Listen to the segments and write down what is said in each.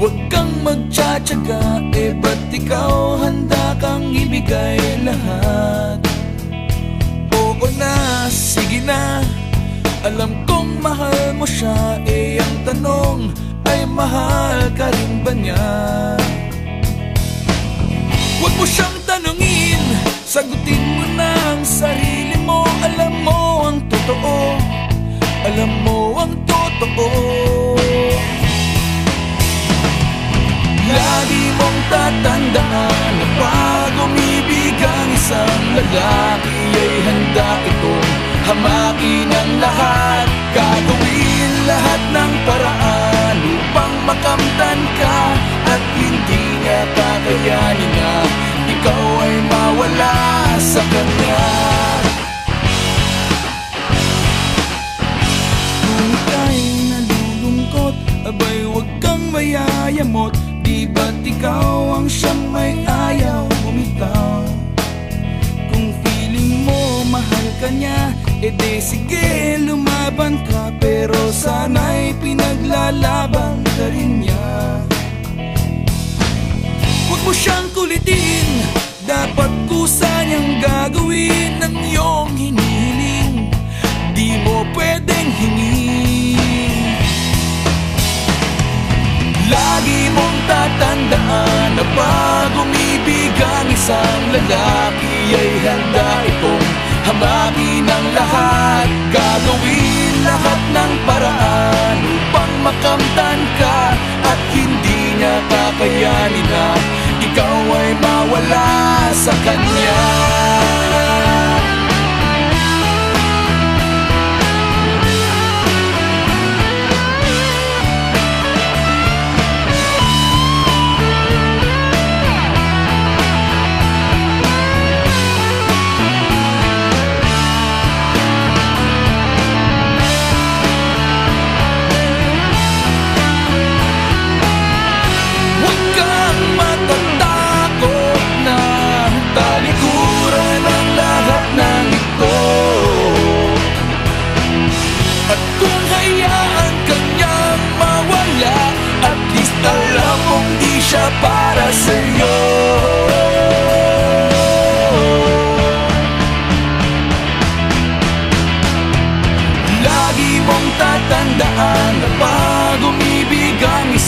Huwag kang magtsatsaga Eh ba't ikaw handa kang ibigay lahat? Oo na, sige na. Alam kong mahal mo siya Eh ang tanong ay mahal ka rin ba niya? Huwag mo siyang tanungin Sagutin mo na ang sarili mo. Alam mo ang totoo Alam mo ang totoo lalaki ay handa itong hamakin ang lahat. Gagawin lahat ng paraan upang makamtan ka At hindi niya kakayanin na ikaw ay mawala sa kanya. Kung ika'y nalulungkot mo mahal ka niya E de sige lumaban ka. Pero sana'y pinaglalaban ka rin niya. Huwag mo siyang kulitin Dapat kusa niyang gagawin Ang iyong hinihiling. Di mo pwedeng hingin. Lagi mong tatandaan na pag umibig ang isang lalaki ay handa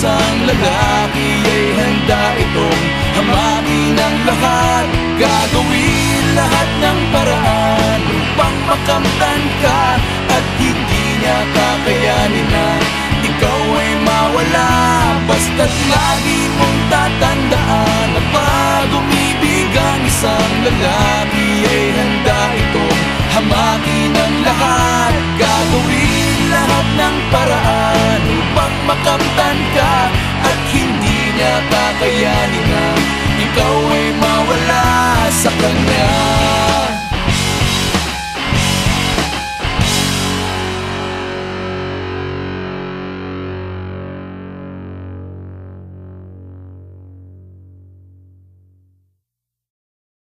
isang lalaki ay handa itong hamakin ang lahat. Gagawin lahat ng paraan upang makamtan ka At hindi niya kakayanin na ikaw ay mawala. Basta't lagi mong tatandaan lahat ng paraan upang makamtan ka At hindi niya kakayanin na ikaw ay ma